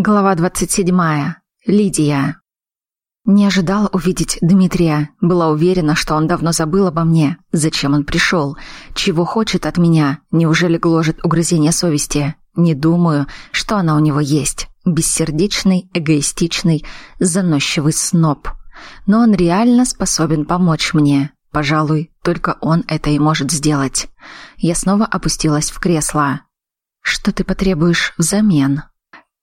Глава 27. Лидия. Не ожидала увидеть Дмитрия. Была уверена, что он давно забыл обо мне. Зачем он пришел? Чего хочет от меня? Неужели гложет угрызение совести? Не думаю, что она у него есть. Бессердечный, эгоистичный, заносчивый сноб. Но он реально способен помочь мне. Пожалуй, только он это и может сделать. Я снова опустилась в кресло. «Что ты потребуешь взамен?»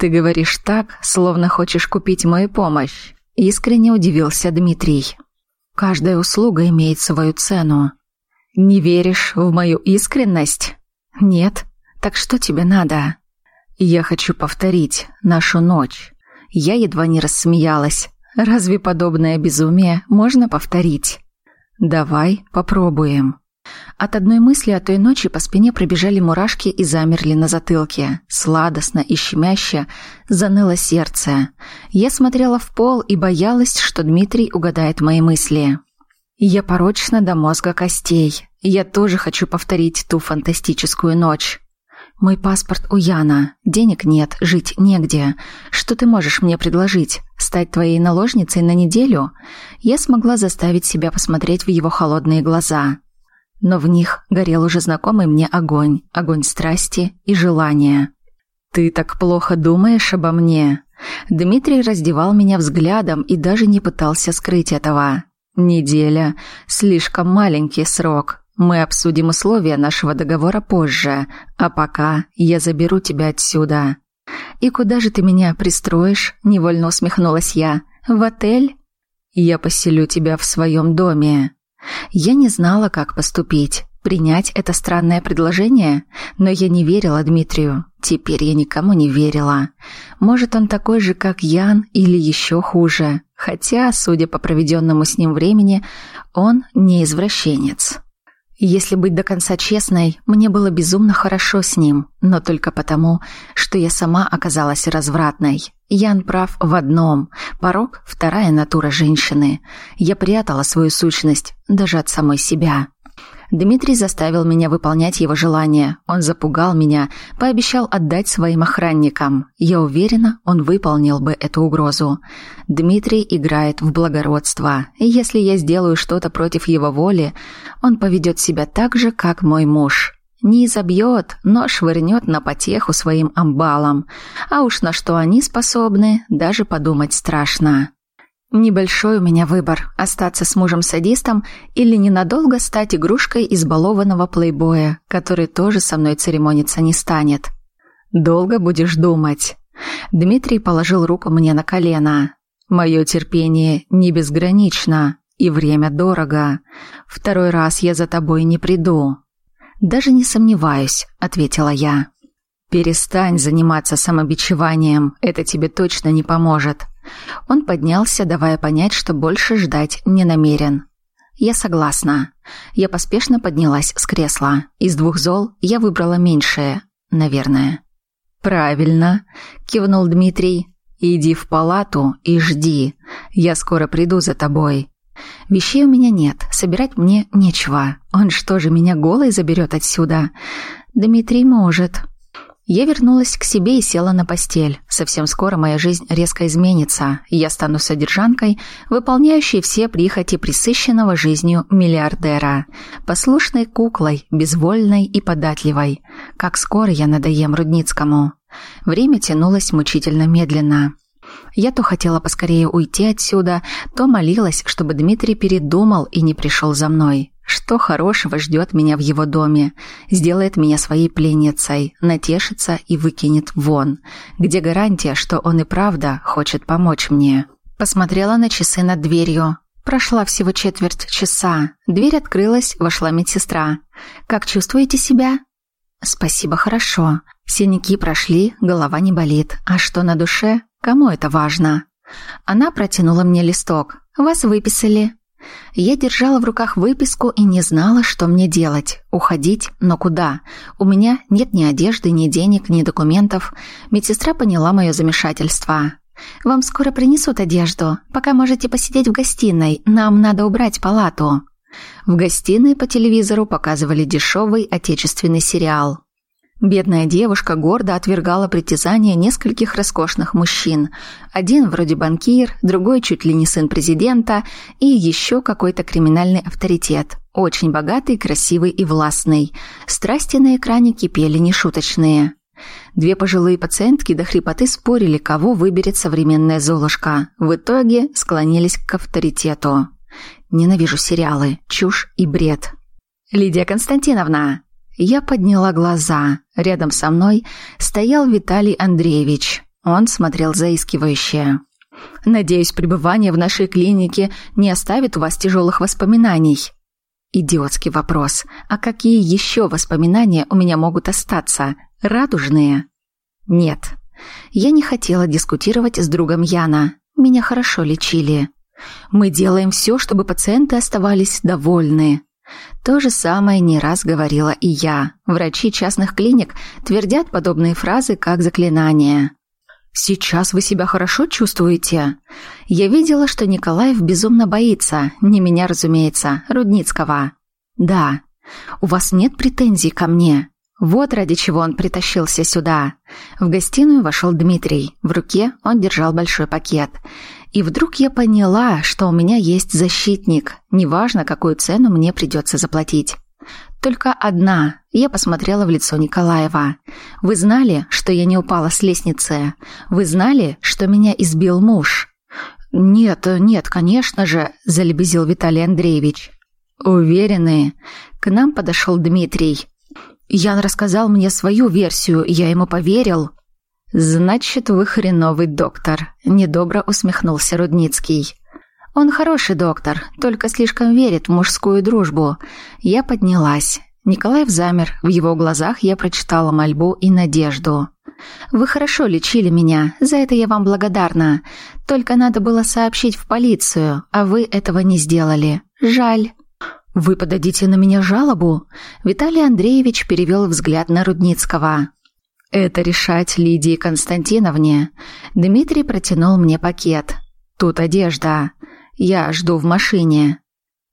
«Ты говоришь так, словно хочешь купить мою помощь», — искренне удивился Дмитрий. «Каждая услуга имеет свою цену. Не веришь в мою искренность? Нет? Так что тебе надо?» «Я хочу повторить нашу ночь». Я едва не рассмеялась. «Разве подобное безумие можно повторить?» «Давай попробуем». От одной мысли о той ночи по спине пробежали мурашки и замерли на затылке. Сладостно и щемяще заныло сердце. Я смотрела в пол и боялась, что Дмитрий угадает мои мысли. Я порочна до мозга костей. Я тоже хочу повторить ту фантастическую ночь. Мой паспорт у Яна. Денег нет, жить негде. Что ты можешь мне предложить? Стать твоей наложницей на неделю? Я смогла заставить себя посмотреть в его холодные глаза но в них горел уже знакомый мне огонь, огонь страсти и желания. «Ты так плохо думаешь обо мне?» Дмитрий раздевал меня взглядом и даже не пытался скрыть этого. «Неделя. Слишком маленький срок. Мы обсудим условия нашего договора позже, а пока я заберу тебя отсюда». «И куда же ты меня пристроишь?» – невольно усмехнулась я. «В отель?» «Я поселю тебя в своем доме», я не знала, как поступить. Принять это странное предложение? Но я не верила Дмитрию. Теперь я никому не верила. Может, он такой же, как Ян, или еще хуже. Хотя, судя по проведенному с ним времени, он не извращенец. Если быть до конца честной, мне было безумно хорошо с ним, но только потому, что я сама оказалась развратной. Ян прав в одном. Порог – вторая натура женщины. Я прятала свою сущность даже от самой себя. Дмитрий заставил меня выполнять его желание. Он запугал меня, пообещал отдать своим охранникам. Я уверена, он выполнил бы эту угрозу. Дмитрий играет в благородство. И если я сделаю что-то против его воли, он поведет себя так же, как мой муж. Не изобьет, но швырнет на потеху своим амбалам. А уж на что они способны, даже подумать страшно. Небольшой у меня выбор – остаться с мужем-садистом или ненадолго стать игрушкой избалованного плейбоя, который тоже со мной церемониться не станет. Долго будешь думать. Дмитрий положил руку мне на колено. Мое терпение не безгранично, и время дорого. Второй раз я за тобой не приду. Даже не сомневаюсь, ответила я. Перестань заниматься самобичеванием, это тебе точно не поможет. Он поднялся, давая понять, что больше ждать не намерен. Я согласна. Я поспешно поднялась с кресла. Из двух зол я выбрала меньшее, наверное. Правильно, кивнул Дмитрий. Иди в палату и жди. Я скоро приду за тобой. Вещей у меня нет, собирать мне нечего. Он что же меня голой заберет отсюда? Дмитрий может. Я вернулась к себе и села на постель. Совсем скоро моя жизнь резко изменится, и я стану содержанкой, выполняющей все прихоти присыщенного жизнью миллиардера. Послушной куклой, безвольной и податливой. Как скоро я надоем Рудницкому. Время тянулось мучительно медленно. Я то хотела поскорее уйти отсюда, то молилась, чтобы Дмитрий передумал и не пришел за мной. Что хорошего ждет меня в его доме? Сделает меня своей пленницей, натешится и выкинет вон. Где гарантия, что он и правда хочет помочь мне? Посмотрела на часы над дверью. Прошла всего четверть часа. Дверь открылась, вошла медсестра. «Как чувствуете себя?» «Спасибо, хорошо. Синяки прошли, голова не болит. А что на душе? Кому это важно?» Она протянула мне листок. «Вас выписали. Я держала в руках выписку и не знала, что мне делать. Уходить? Но куда? У меня нет ни одежды, ни денег, ни документов. Медсестра поняла мое замешательство. «Вам скоро принесут одежду. Пока можете посидеть в гостиной. Нам надо убрать палату». В гостиной по телевизору показывали дешевый отечественный сериал. Бедная девушка гордо отвергала притязания нескольких роскошных мужчин. Один вроде банкир, другой чуть ли не сын президента и еще какой-то криминальный авторитет. Очень богатый, красивый и властный. Страсти на экране кипели нешуточные. Две пожилые пациентки до хрипоты спорили, кого выберет современная Золушка. В итоге склонились к авторитету. Ненавижу сериалы, чушь и бред. «Лидия Константиновна!» Я подняла глаза. Рядом со мной стоял Виталий Андреевич. Он смотрел заискивающе. «Надеюсь, пребывание в нашей клинике не оставит у вас тяжелых воспоминаний». Идиотский вопрос. А какие еще воспоминания у меня могут остаться? Радужные? Нет. Я не хотела дискутировать с другом Яна. Меня хорошо лечили. Мы делаем все, чтобы пациенты оставались довольны. То же самое не раз говорила и я. Врачи частных клиник твердят подобные фразы как заклинания. «Сейчас вы себя хорошо чувствуете?» Я видела, что Николаев безумно боится. Не меня, разумеется, Рудницкого. «Да. У вас нет претензий ко мне?» Вот ради чего он притащился сюда. В гостиную вошел Дмитрий. В руке он держал большой пакет. И вдруг я поняла, что у меня есть защитник. Неважно, какую цену мне придется заплатить. Только одна. Я посмотрела в лицо Николаева. Вы знали, что я не упала с лестницы? Вы знали, что меня избил муж? Нет, нет, конечно же, залебезил Виталий Андреевич. Уверены? К нам подошел Дмитрий. Ян рассказал мне свою версию, я ему поверил. Значит, вы хреновый доктор, недобро усмехнулся Рудницкий. Он хороший доктор, только слишком верит в мужскую дружбу. Я поднялась. Николаев замер, в его глазах я прочитала мольбу и надежду. «Вы хорошо лечили меня, за это я вам благодарна. Только надо было сообщить в полицию, а вы этого не сделали. Жаль». «Вы подадите на меня жалобу?» Виталий Андреевич перевел взгляд на Рудницкого. «Это решать Лидии Константиновне». Дмитрий протянул мне пакет. «Тут одежда. Я жду в машине».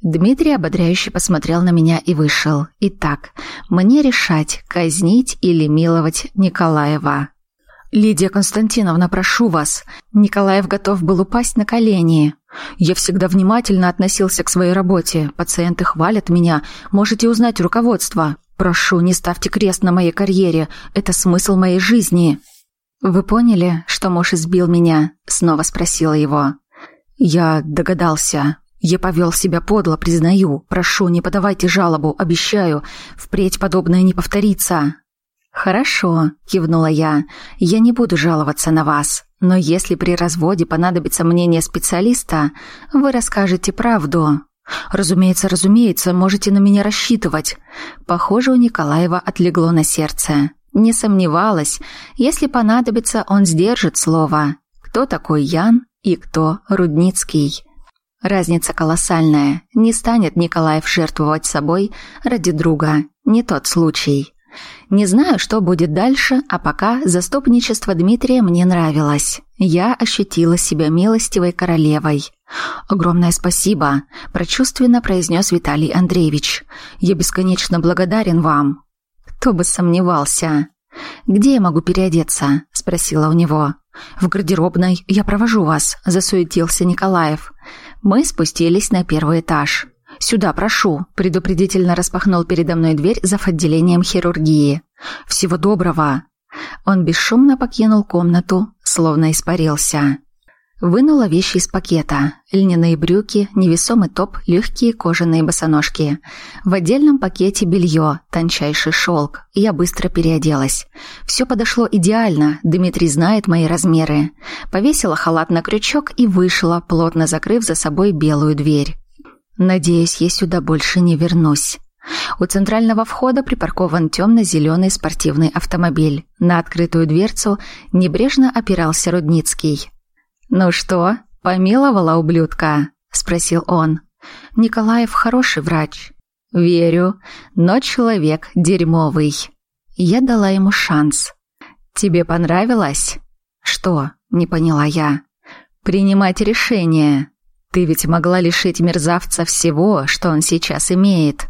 Дмитрий ободряюще посмотрел на меня и вышел. «Итак, мне решать, казнить или миловать Николаева». «Лидия Константиновна, прошу вас». Николаев готов был упасть на колени. «Я всегда внимательно относился к своей работе. Пациенты хвалят меня. Можете узнать руководство. Прошу, не ставьте крест на моей карьере. Это смысл моей жизни». «Вы поняли, что муж избил меня?» Снова спросила его. «Я догадался. Я повел себя подло, признаю. Прошу, не подавайте жалобу, обещаю. Впредь подобное не повторится». «Хорошо», — кивнула я. «Я не буду жаловаться на вас. Но если при разводе понадобится мнение специалиста, вы расскажете правду». «Разумеется, разумеется, можете на меня рассчитывать». Похоже, у Николаева отлегло на сердце. Не сомневалась. Если понадобится, он сдержит слово. Кто такой Ян и кто Рудницкий? Разница колоссальная. Не станет Николаев жертвовать собой ради друга. Не тот случай. Не знаю, что будет дальше, а пока заступничество Дмитрия мне нравилось. Я ощутила себя милостивой королевой. «Огромное спасибо», – прочувственно произнес Виталий Андреевич. «Я бесконечно благодарен вам». Кто бы сомневался. «Где я могу переодеться?» – спросила у него. «В гардеробной. Я провожу вас», – засуетился Николаев. Мы спустились на первый этаж. «Сюда, прошу», – предупредительно распахнул передо мной дверь за отделением хирургии. «Всего доброго». Он бесшумно покинул комнату, словно испарился. Вынула вещи из пакета. Льняные брюки, невесомый топ, легкие кожаные босоножки. В отдельном пакете белье, тончайший шелк. Я быстро переоделась. Все подошло идеально, Дмитрий знает мои размеры. Повесила халат на крючок и вышла, плотно закрыв за собой белую дверь. Надеюсь, я сюда больше не вернусь. У центрального входа припаркован темно-зеленый спортивный автомобиль. На открытую дверцу небрежно опирался Рудницкий. «Ну что, помиловала ублюдка?» – спросил он. «Николаев хороший врач». «Верю, но человек дерьмовый». Я дала ему шанс. «Тебе понравилось?» «Что?» – не поняла я. «Принимать решение». Ты ведь могла лишить мерзавца всего, что он сейчас имеет.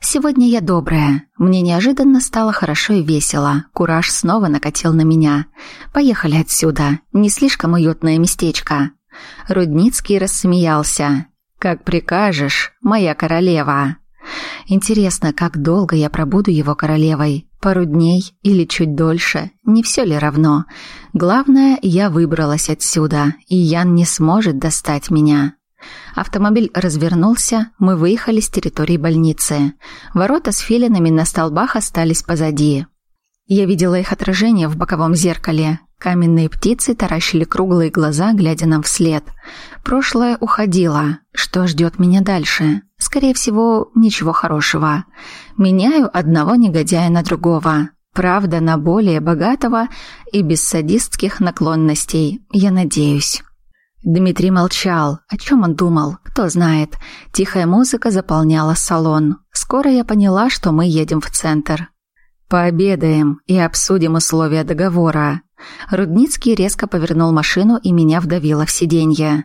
Сегодня я добрая. Мне неожиданно стало хорошо и весело. Кураж снова накатил на меня. Поехали отсюда. Не слишком уютное местечко. Рудницкий рассмеялся. Как прикажешь, моя королева. Интересно, как долго я пробуду его королевой? Пару дней или чуть дольше? Не все ли равно? Главное, я выбралась отсюда, и Ян не сможет достать меня. Автомобиль развернулся, мы выехали с территории больницы. Ворота с филинами на столбах остались позади. Я видела их отражение в боковом зеркале. Каменные птицы таращили круглые глаза, глядя нам вслед. Прошлое уходило. Что ждет меня дальше? Скорее всего, ничего хорошего. Меняю одного негодяя на другого. Правда, на более богатого и без садистских наклонностей, я надеюсь. Дмитрий молчал. О чем он думал? Кто знает. Тихая музыка заполняла салон. Скоро я поняла, что мы едем в центр. Пообедаем и обсудим условия договора. Рудницкий резко повернул машину и меня вдавило в сиденье.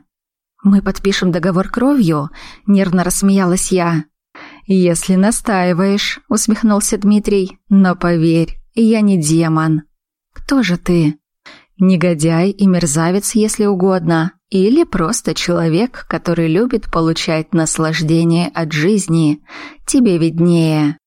Мы подпишем договор кровью, нервно рассмеялась я. Если настаиваешь, усмехнулся Дмитрий. Но поверь, я не демон. Кто же ты? Негодяй и мерзавец, если угодно, или просто человек, который любит получать наслаждение от жизни. Тебе виднее.